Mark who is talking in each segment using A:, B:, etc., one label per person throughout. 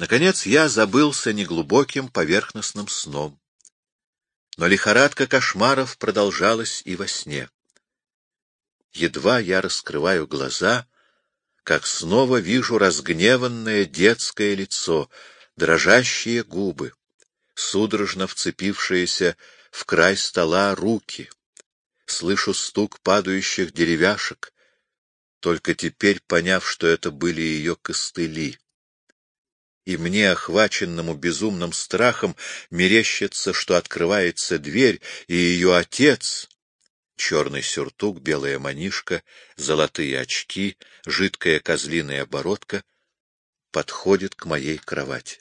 A: Наконец я забылся неглубоким поверхностным сном. Но лихорадка кошмаров продолжалась и во сне. Едва я раскрываю глаза, как снова вижу разгневанное детское лицо, дрожащие губы, судорожно вцепившиеся в край стола руки. Слышу стук падающих деревяшек, только теперь поняв, что это были ее костыли и мне, охваченному безумным страхом, мерещится, что открывается дверь, и ее отец, черный сюртук, белая манишка, золотые очки, жидкая козлиная бородка, подходит к моей кровати.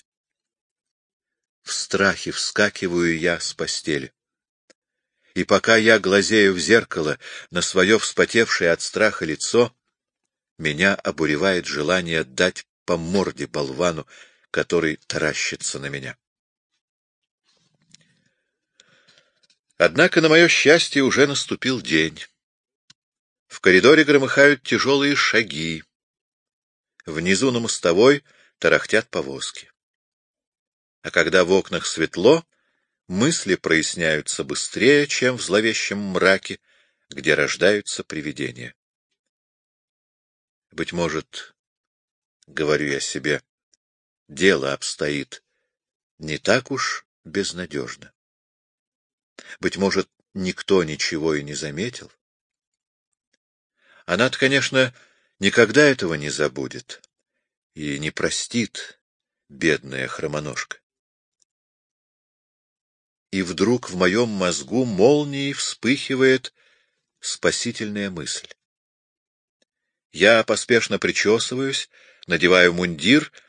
A: В страхе вскакиваю я с постели. И пока я глазею в зеркало на свое вспотевшее от страха лицо, меня обуревает желание дать по морде болвану, который таращится на меня. Однако, на мое счастье, уже наступил день. В коридоре громыхают тяжелые шаги. Внизу на мостовой тарахтят повозки. А когда в окнах светло, мысли проясняются быстрее, чем в зловещем мраке, где рождаются привидения. Быть может, говорю я себе, дело обстоит не так уж безнадежно. Быть может, никто ничего и не заметил. Она-то, конечно, никогда этого не забудет и не простит, бедная хромоножка. И вдруг в моем мозгу молнией вспыхивает спасительная мысль. Я поспешно причесываюсь, надеваю мундир —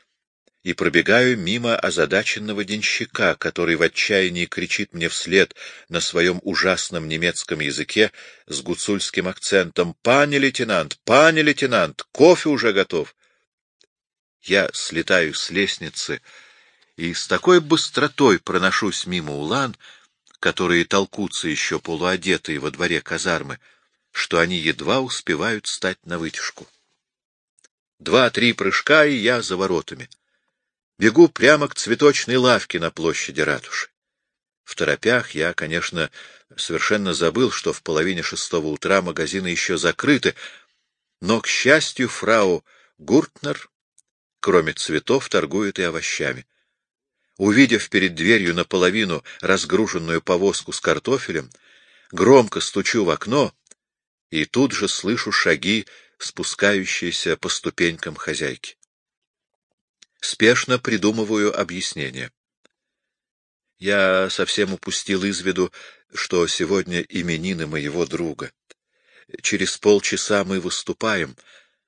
A: и пробегаю мимо озадаченного денщика, который в отчаянии кричит мне вслед на своем ужасном немецком языке с гуцульским акцентом «Пане лейтенант! Пане лейтенант! Кофе уже готов!» Я слетаю с лестницы и с такой быстротой проношусь мимо улан, которые толкутся еще полуодетые во дворе казармы, что они едва успевают стать на вытяжку. Два-три прыжка, и я за воротами. Бегу прямо к цветочной лавке на площади ратуши. В торопях я, конечно, совершенно забыл, что в половине шестого утра магазины еще закрыты, но, к счастью, фрау Гуртнер, кроме цветов, торгует и овощами. Увидев перед дверью наполовину разгруженную повозку с картофелем, громко стучу в окно и тут же слышу шаги, спускающиеся по ступенькам хозяйки спешно придумываю объяснение. Я совсем упустил из виду, что сегодня именины моего друга. Через полчаса мы выступаем,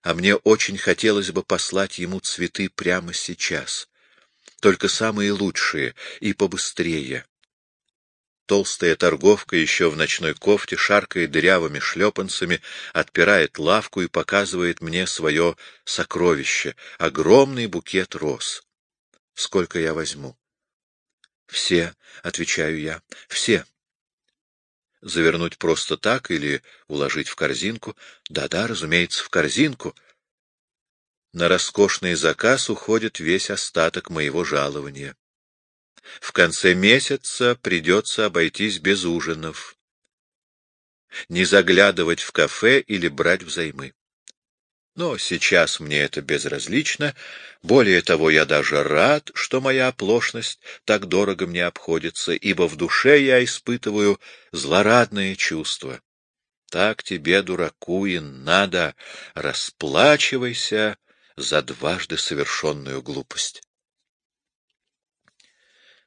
A: а мне очень хотелось бы послать ему цветы прямо сейчас. Только самые лучшие и побыстрее. Толстая торговка еще в ночной кофте, шаркая дырявыми шлепанцами, отпирает лавку и показывает мне свое сокровище — огромный букет роз. Сколько я возьму? — Все, — отвечаю я, — все. Завернуть просто так или уложить в корзинку? Да-да, разумеется, в корзинку. На роскошный заказ уходит весь остаток моего жалования. В конце месяца придется обойтись без ужинов, не заглядывать в кафе или брать взаймы. Но сейчас мне это безразлично. Более того, я даже рад, что моя оплошность так дорого мне обходится, ибо в душе я испытываю злорадное чувство. Так тебе, дураку, и надо. Расплачивайся за дважды совершенную глупость.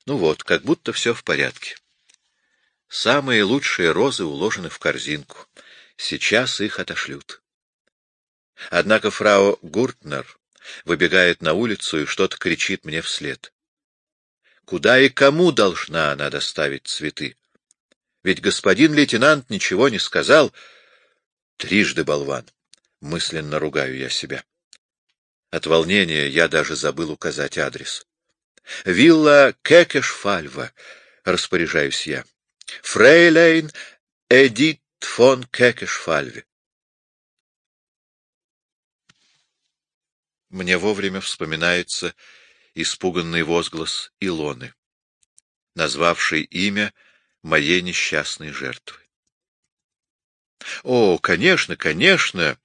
A: Ну вот, как будто все в порядке. Самые лучшие розы уложены в корзинку. Сейчас их отошлют. Однако фрау Гуртнер выбегает на улицу и что-то кричит мне вслед. Куда и кому должна она доставить цветы? Ведь господин лейтенант ничего не сказал. Трижды болван. Мысленно ругаю я себя. От волнения я даже забыл указать адрес. Вилла Кекешфальва, распоряжаюсь я. Фрейлейн Эдит фон Кекешфальве. Мне вовремя вспоминается испуганный возглас Илоны, назвавшей имя моей несчастной жертвы. — О, конечно, конечно,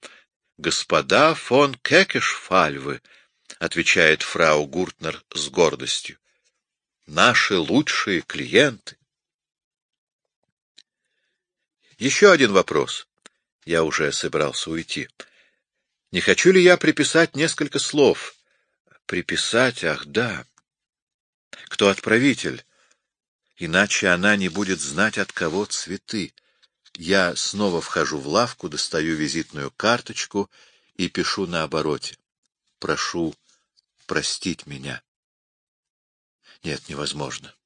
A: господа фон Кекешфальвы, — отвечает фрау Гуртнер с гордостью. — Наши лучшие клиенты. Еще один вопрос. Я уже собирался уйти. Не хочу ли я приписать несколько слов? Приписать, ах да. Кто отправитель? Иначе она не будет знать, от кого цветы. Я снова вхожу в лавку, достаю визитную карточку и пишу на обороте. Прошу простить меня. Нет, невозможно.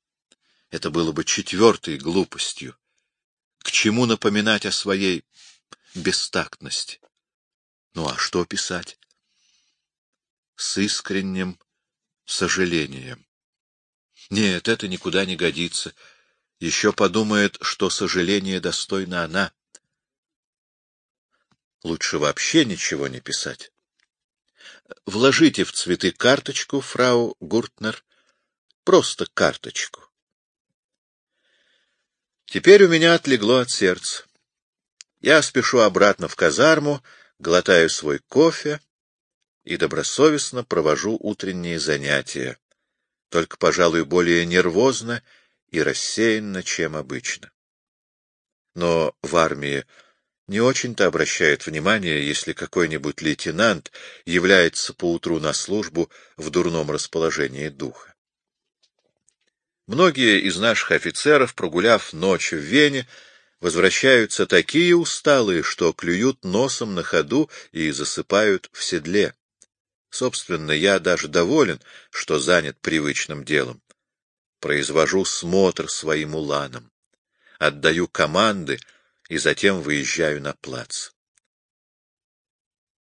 A: Это было бы четвертой глупостью. К чему напоминать о своей бестактности? Ну а что писать? С искренним сожалением. Нет, это никуда не годится. Еще подумает, что сожаление достойна она. Лучше вообще ничего не писать. Вложите в цветы карточку, фрау Гуртнер, просто карточку. Теперь у меня отлегло от сердца. Я спешу обратно в казарму, глотаю свой кофе и добросовестно провожу утренние занятия, только, пожалуй, более нервозно и рассеянно, чем обычно. Но в армии не очень-то обращает внимание, если какой-нибудь лейтенант является поутру на службу в дурном расположении духа. Многие из наших офицеров, прогуляв ночь в Вене, возвращаются такие усталые, что клюют носом на ходу и засыпают в седле. Собственно, я даже доволен, что занят привычным делом. Произвожу смотр своим уланам, отдаю команды и затем выезжаю на плац.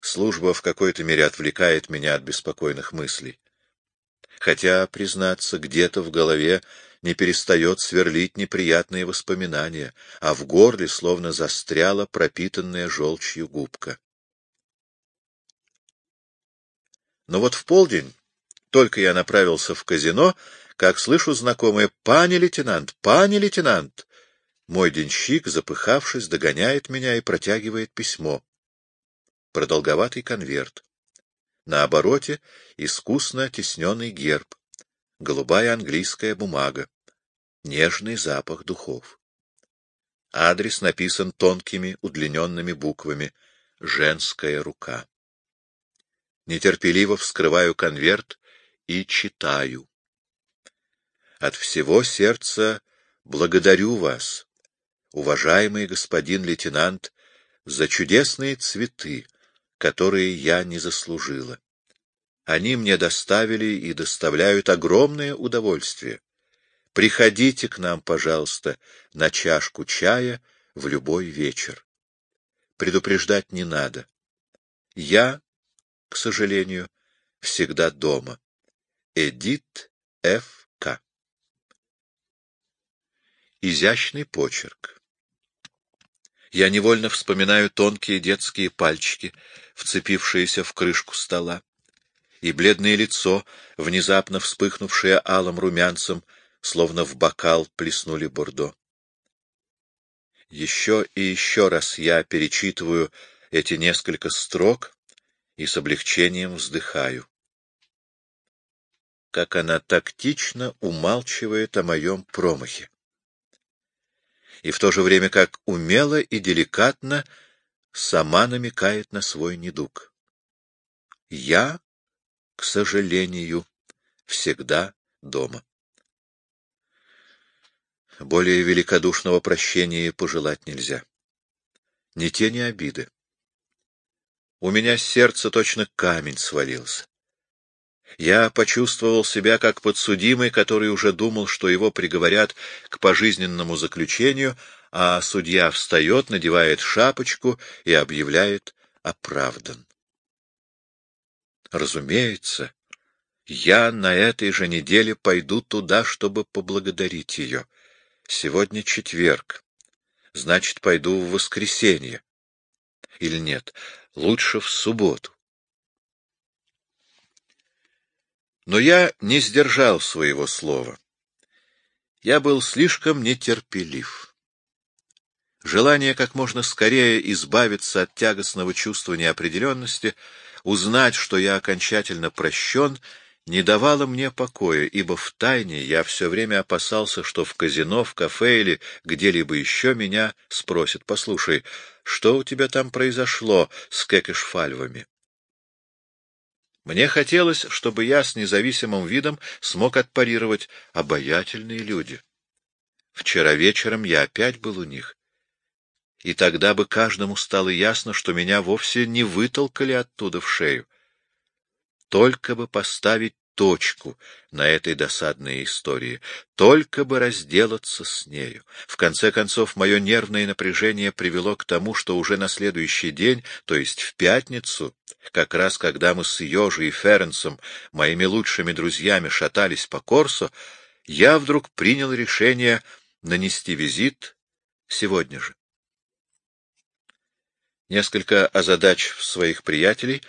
A: Служба в какой-то мере отвлекает меня от беспокойных мыслей хотя, признаться, где-то в голове не перестает сверлить неприятные воспоминания, а в горле словно застряла пропитанная желчью губка. Но вот в полдень, только я направился в казино, как слышу знакомое «Пани лейтенант! Пани лейтенант!» Мой денщик, запыхавшись, догоняет меня и протягивает письмо. Продолговатый конверт. На обороте искусно тесненный герб, голубая английская бумага, нежный запах духов. Адрес написан тонкими удлиненными буквами «Женская рука». Нетерпеливо вскрываю конверт и читаю. От всего сердца благодарю вас, уважаемый господин лейтенант, за чудесные цветы, которые я не заслужила. Они мне доставили и доставляют огромное удовольствие. Приходите к нам, пожалуйста, на чашку чая в любой вечер. Предупреждать не надо. Я, к сожалению, всегда дома. Эдит Ф. К. Изящный почерк. Я невольно вспоминаю тонкие детские пальчики, вцепившиеся в крышку стола, и бледное лицо, внезапно вспыхнувшее алым румянцем, словно в бокал плеснули бордо. Еще и еще раз я перечитываю эти несколько строк и с облегчением вздыхаю. Как она тактично умалчивает о моем промахе и в то же время как умело и деликатно сама намекает на свой недуг. Я, к сожалению, всегда дома. Более великодушного прощения пожелать нельзя. Ни тени обиды. У меня с сердца точно камень свалился. Я почувствовал себя как подсудимый, который уже думал, что его приговорят к пожизненному заключению, а судья встает, надевает шапочку и объявляет оправдан. Разумеется, я на этой же неделе пойду туда, чтобы поблагодарить ее. Сегодня четверг. Значит, пойду в воскресенье. Или нет, лучше в субботу. Но я не сдержал своего слова. Я был слишком нетерпелив. Желание как можно скорее избавиться от тягостного чувства неопределенности, узнать, что я окончательно прощен, не давало мне покоя, ибо в тайне я все время опасался, что в казино, в кафе или где-либо еще меня спросят, послушай, что у тебя там произошло с кекешфальвами? Мне хотелось, чтобы я с независимым видом смог отпарировать обаятельные люди. Вчера вечером я опять был у них. И тогда бы каждому стало ясно, что меня вовсе не вытолкали оттуда в шею. Только бы поставить точку на этой досадной истории, только бы разделаться с нею. В конце концов, мое нервное напряжение привело к тому, что уже на следующий день, то есть в пятницу, как раз когда мы с Йожи и Ференсом, моими лучшими друзьями, шатались по Корсо, я вдруг принял решение нанести визит сегодня же. Несколько озадачив своих приятелей,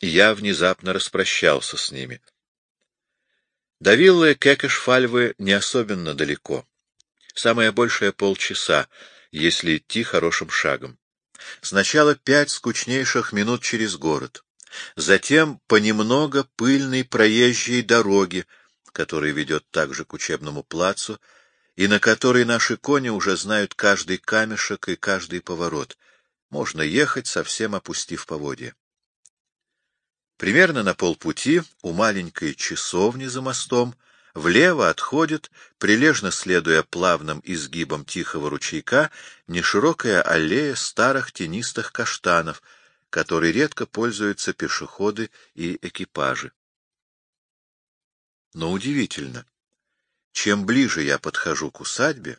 A: я внезапно распрощался с ними — до виллы Кекешфальвы не особенно далеко. Самое большее полчаса, если идти хорошим шагом. Сначала пять скучнейших минут через город. Затем понемнога пыльной проезжей дороги, которая ведет также к учебному плацу, и на которой наши кони уже знают каждый камешек и каждый поворот. Можно ехать, совсем опустив поводья. Примерно на полпути у маленькой часовни за мостом влево отходит, прилежно следуя плавным изгибам тихого ручейка, неширокая аллея старых тенистых каштанов, которой редко пользуются пешеходы и экипажи. Но удивительно, чем ближе я подхожу к усадьбе,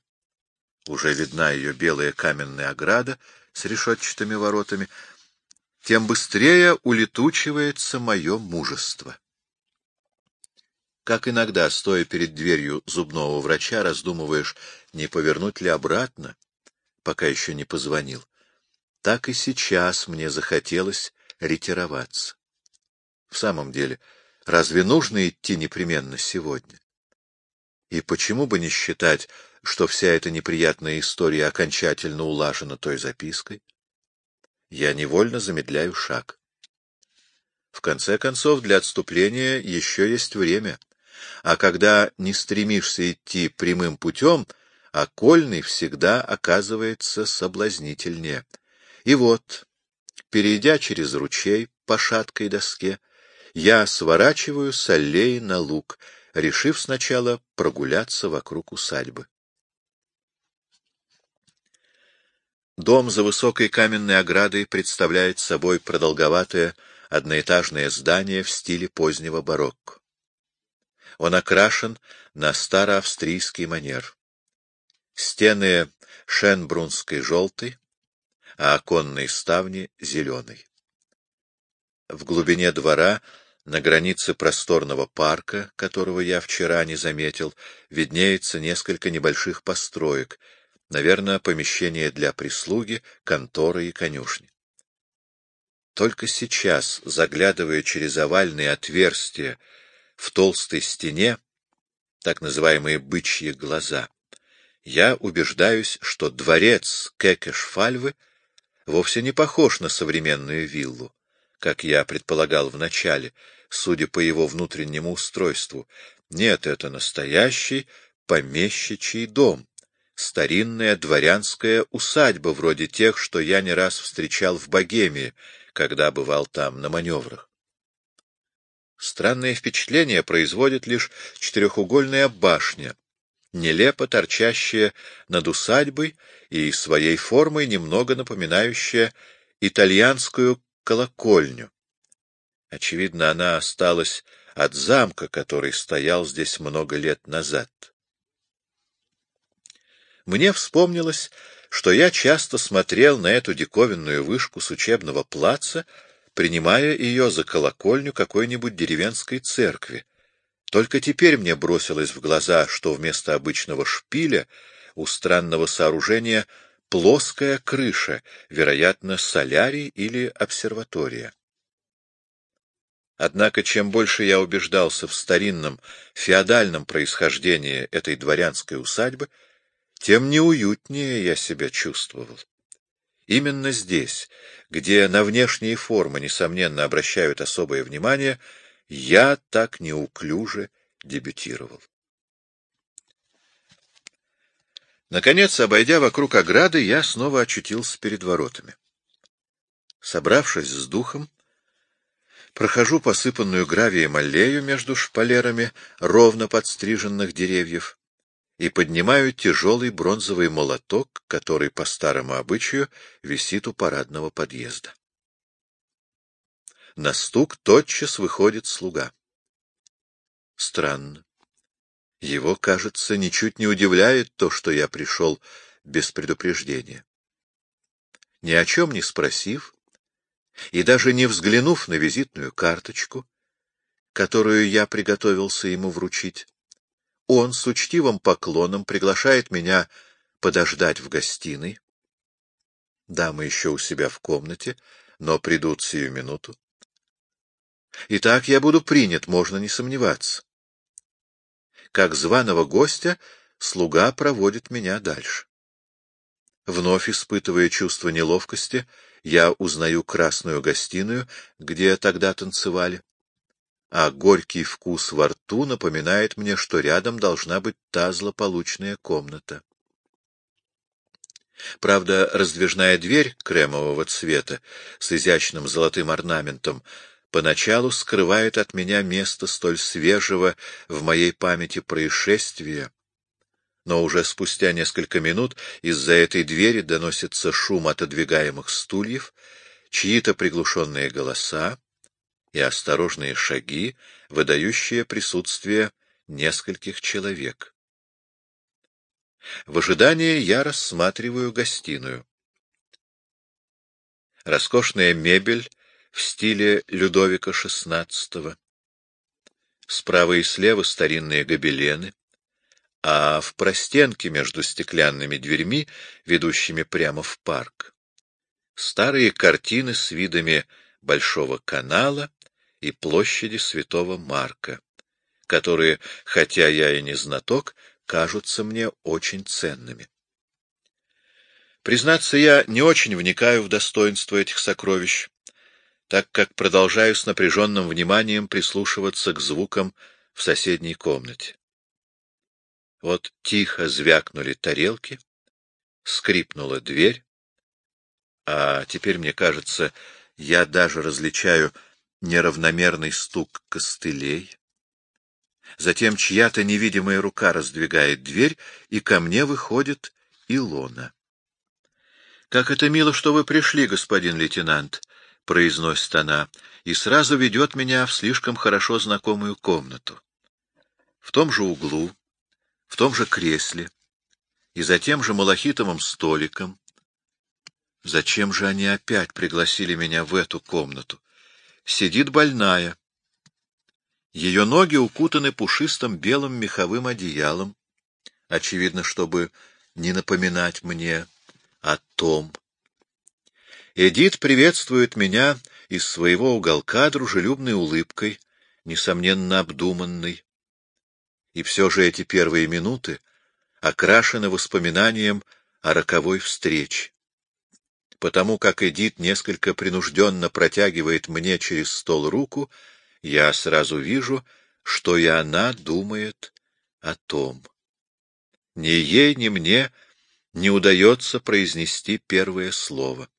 A: уже видна ее белая каменная ограда с решетчатыми воротами, тем быстрее улетучивается мое мужество. Как иногда, стоя перед дверью зубного врача, раздумываешь, не повернуть ли обратно, пока еще не позвонил, так и сейчас мне захотелось ретироваться. В самом деле, разве нужно идти непременно сегодня? И почему бы не считать, что вся эта неприятная история окончательно улажена той запиской? Я невольно замедляю шаг. В конце концов, для отступления еще есть время, а когда не стремишься идти прямым путем, окольный всегда оказывается соблазнительнее. И вот, перейдя через ручей по шаткой доске, я сворачиваю с аллеи на луг, решив сначала прогуляться вокруг усадьбы. Дом за высокой каменной оградой представляет собой продолговатое одноэтажное здание в стиле позднего барокко. Он окрашен на староавстрийский манер. Стены шенбрунской желтой, а оконные ставни зеленой. В глубине двора, на границе просторного парка, которого я вчера не заметил, виднеется несколько небольших построек — Наверное, помещение для прислуги, конторы и конюшни. Только сейчас, заглядывая через овальные отверстия в толстой стене, так называемые бычьи глаза, я убеждаюсь, что дворец Кекешфальвы вовсе не похож на современную виллу, как я предполагал вначале, судя по его внутреннему устройству. Нет, это настоящий помещичий дом, старинная дворянская усадьба, вроде тех, что я не раз встречал в Богемии, когда бывал там на маневрах. Странное впечатление производит лишь четырехугольная башня, нелепо торчащая над усадьбой и своей формой немного напоминающая итальянскую колокольню. Очевидно, она осталась от замка, который стоял здесь много лет назад. Мне вспомнилось, что я часто смотрел на эту диковинную вышку с учебного плаца, принимая ее за колокольню какой-нибудь деревенской церкви. Только теперь мне бросилось в глаза, что вместо обычного шпиля у странного сооружения плоская крыша, вероятно, солярий или обсерватория. Однако чем больше я убеждался в старинном, феодальном происхождении этой дворянской усадьбы, тем неуютнее я себя чувствовал. Именно здесь, где на внешние формы, несомненно, обращают особое внимание, я так неуклюже дебютировал. Наконец, обойдя вокруг ограды, я снова очутился перед воротами. Собравшись с духом, прохожу посыпанную гравием аллею между шпалерами ровно подстриженных деревьев и поднимаю тяжелый бронзовый молоток, который по старому обычаю висит у парадного подъезда. На стук тотчас выходит слуга. Странно. Его, кажется, ничуть не удивляет то, что я пришел без предупреждения. Ни о чем не спросив и даже не взглянув на визитную карточку, которую я приготовился ему вручить, он с учтивым поклоном приглашает меня подождать в гостиной. Дамы еще у себя в комнате, но придут сию минуту. Итак, я буду принят, можно не сомневаться. Как званого гостя слуга проводит меня дальше. Вновь испытывая чувство неловкости, я узнаю красную гостиную, где тогда танцевали, а горький вкус во рту напоминает мне, что рядом должна быть та злополучная комната. Правда, раздвижная дверь кремового цвета с изящным золотым орнаментом поначалу скрывает от меня место столь свежего в моей памяти происшествия, но уже спустя несколько минут из-за этой двери доносится шум отодвигаемых стульев, чьи-то приглушенные голоса и осторожные шаги, выдающие присутствие нескольких человек. В ожидании я рассматриваю гостиную. Роскошная мебель в стиле Людовика XVI. Справа и слева старинные гобелены, а в простенке между стеклянными дверьми, ведущими прямо в парк, старые картины с видами Большого канала и площади Святого Марка, которые, хотя я и не знаток, кажутся мне очень ценными. Признаться, я не очень вникаю в достоинство этих сокровищ, так как продолжаю с напряженным вниманием прислушиваться к звукам в соседней комнате. Вот тихо звякнули тарелки, скрипнула дверь, а теперь, мне кажется, я даже различаю неравномерный стук костылей. Затем чья-то невидимая рука раздвигает дверь, и ко мне выходит Илона. — Как это мило, что вы пришли, господин лейтенант, — произносит она, и сразу ведет меня в слишком хорошо знакомую комнату. В том же углу, в том же кресле и за тем же малахитовым столиком. Зачем же они опять пригласили меня в эту комнату? Сидит больная. Ее ноги укутаны пушистым белым меховым одеялом, очевидно, чтобы не напоминать мне о том. Эдит приветствует меня из своего уголка дружелюбной улыбкой, несомненно обдуманной. И все же эти первые минуты окрашены воспоминанием о роковой встрече. Потому как Эдит несколько принужденно протягивает мне через стол руку, я сразу вижу, что и она думает о том. Ни ей, ни мне не удается произнести первое слово.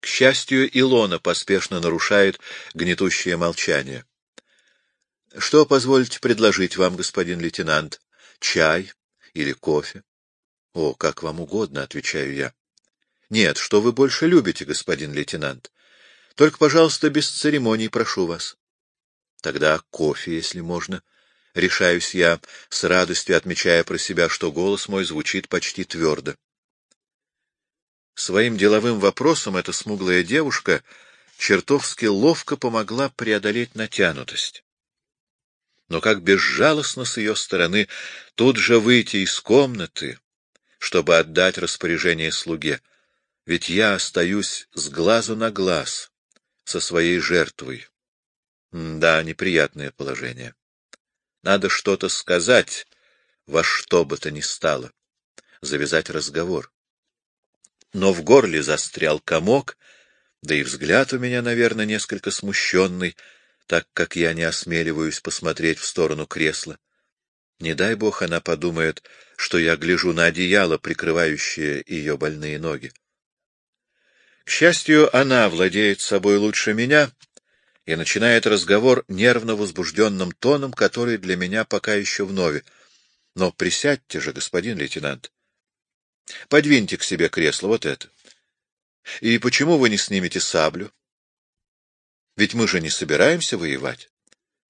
A: К счастью, Илона поспешно нарушает гнетущее молчание. — Что позвольте предложить вам, господин лейтенант? Чай или кофе? — О, как вам угодно, — отвечаю я. — Нет, что вы больше любите, господин лейтенант? Только, пожалуйста, без церемоний, прошу вас. — Тогда кофе, если можно. Решаюсь я, с радостью отмечая про себя, что голос мой звучит почти твердо. Своим деловым вопросом эта смуглая девушка чертовски ловко помогла преодолеть натянутость но как безжалостно с ее стороны тут же выйти из комнаты, чтобы отдать распоряжение слуге. Ведь я остаюсь с глазу на глаз со своей жертвой, Да, неприятное положение. Надо что-то сказать, во что бы то ни стало, завязать разговор. Но в горле застрял комок, да и взгляд у меня, наверное, несколько смущенный, так как я не осмеливаюсь посмотреть в сторону кресла. Не дай бог она подумает, что я гляжу на одеяло, прикрывающее ее больные ноги. К счастью, она владеет собой лучше меня и начинает разговор нервно возбужденным тоном, который для меня пока еще вновь. Но присядьте же, господин лейтенант. Подвиньте к себе кресло, вот это. И почему вы не снимете саблю? Ведь мы же не собираемся воевать.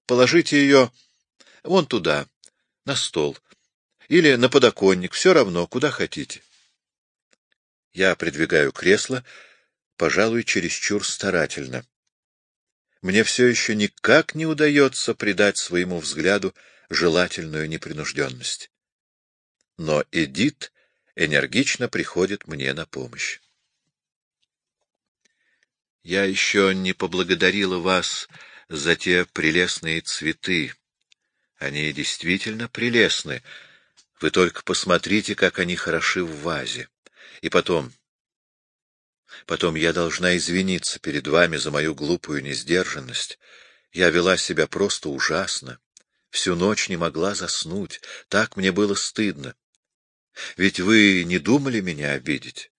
A: Положите ее вон туда, на стол, или на подоконник, все равно, куда хотите. Я придвигаю кресло, пожалуй, чересчур старательно. Мне все еще никак не удается придать своему взгляду желательную непринужденность. Но Эдит энергично приходит мне на помощь. Я еще не поблагодарила вас за те прелестные цветы. Они действительно прелестны. Вы только посмотрите, как они хороши в вазе. И потом... Потом я должна извиниться перед вами за мою глупую несдержанность. Я вела себя просто ужасно. Всю ночь не могла заснуть. Так мне было стыдно. Ведь вы не думали меня обидеть?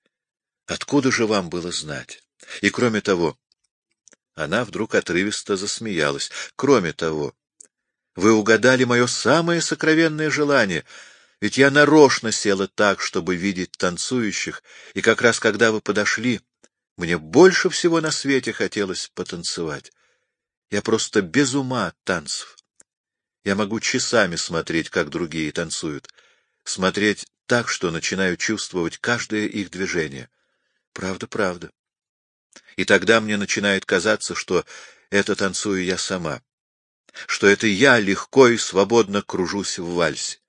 A: Откуда же вам было знать? И кроме того... Она вдруг отрывисто засмеялась. Кроме того, вы угадали мое самое сокровенное желание, ведь я нарочно села так, чтобы видеть танцующих, и как раз когда вы подошли, мне больше всего на свете хотелось потанцевать. Я просто без ума от танцев. Я могу часами смотреть, как другие танцуют, смотреть так, что начинаю чувствовать каждое их движение. Правда, правда. И тогда мне начинает казаться, что это танцую я сама, что это я легко и свободно кружусь в вальсе.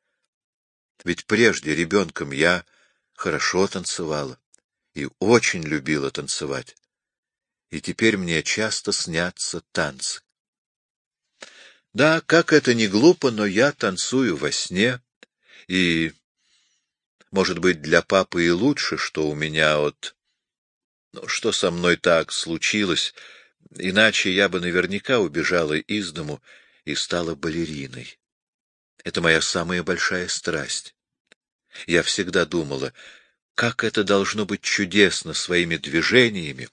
A: Ведь прежде ребенком я хорошо танцевала и очень любила танцевать. И теперь мне часто снятся танцы. Да, как это не глупо, но я танцую во сне, и, может быть, для папы и лучше, что у меня от... Ну, что со мной так случилось, иначе я бы наверняка убежала из дому и стала балериной. Это моя самая большая страсть. Я всегда думала, как это должно быть чудесно своими движениями,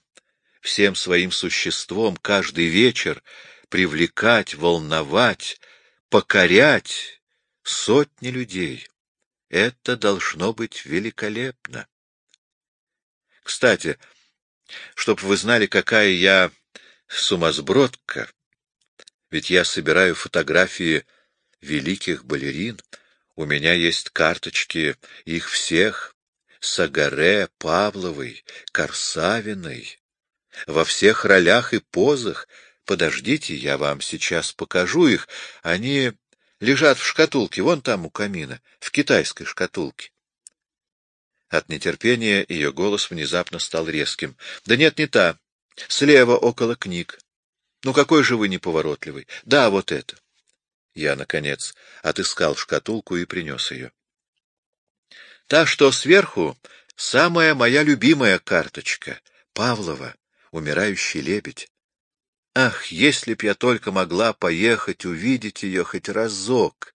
A: всем своим существом каждый вечер привлекать, волновать, покорять сотни людей. Это должно быть великолепно. Кстати, чтоб вы знали, какая я сумасбродка, ведь я собираю фотографии великих балерин, у меня есть карточки их всех, Сагаре, Павловой, Корсавиной, во всех ролях и позах. Подождите, я вам сейчас покажу их. Они лежат в шкатулке, вон там у камина, в китайской шкатулке. От нетерпения ее голос внезапно стал резким. — Да нет, не та. Слева, около книг. Ну какой же вы неповоротливый. Да, вот это. Я, наконец, отыскал шкатулку и принес ее. Та, что сверху, самая моя любимая карточка. Павлова, умирающий лебедь. Ах, если б я только могла поехать увидеть ее хоть разок!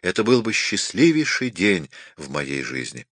A: Это был бы счастливейший день в моей жизни.